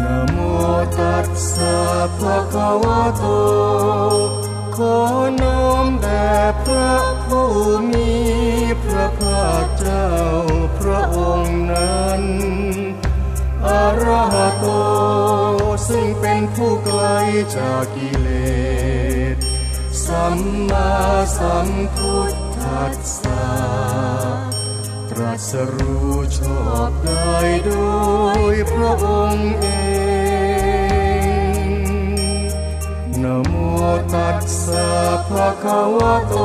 นะโมตัสสะภะคะวะโต ขอน้อมแด่พระผู้มีพระภาคเจ้าพระองค์นั้นอรหโต ซึ่งเป็นผู้ไกลจากกิเลส สัมมาสัมพุทธัสสะตรัสรู้ชอบได้โดยพระองค์เอง โมตัสสะภะคะวะโต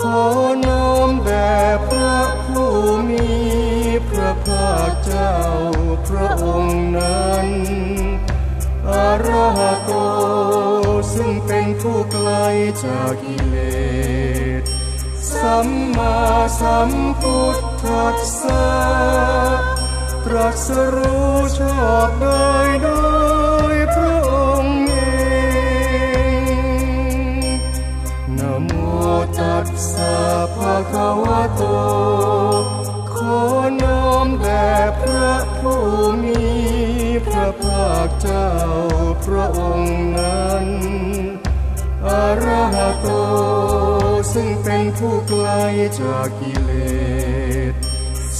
ขอน้อมแด่พระผู้มีพระภาคเจ้าพระองค์นั้นอระหโต ซึ่งเป็นผู้ไกลจากกิเลส สัมมาสัมพุทธัสสะตรัสรู้ชอบได้โดย คะวะโต ขอน้อมแด่พระผู้มีพระภาคเจ้าพระองค์นั้นอรหะโต ซึ่งเป็นผู้ไกลจากกิเลส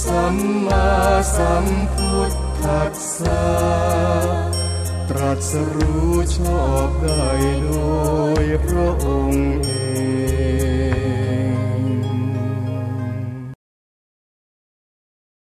สัมมาสัมพุทธัสสะตรัสรู้ชอบได้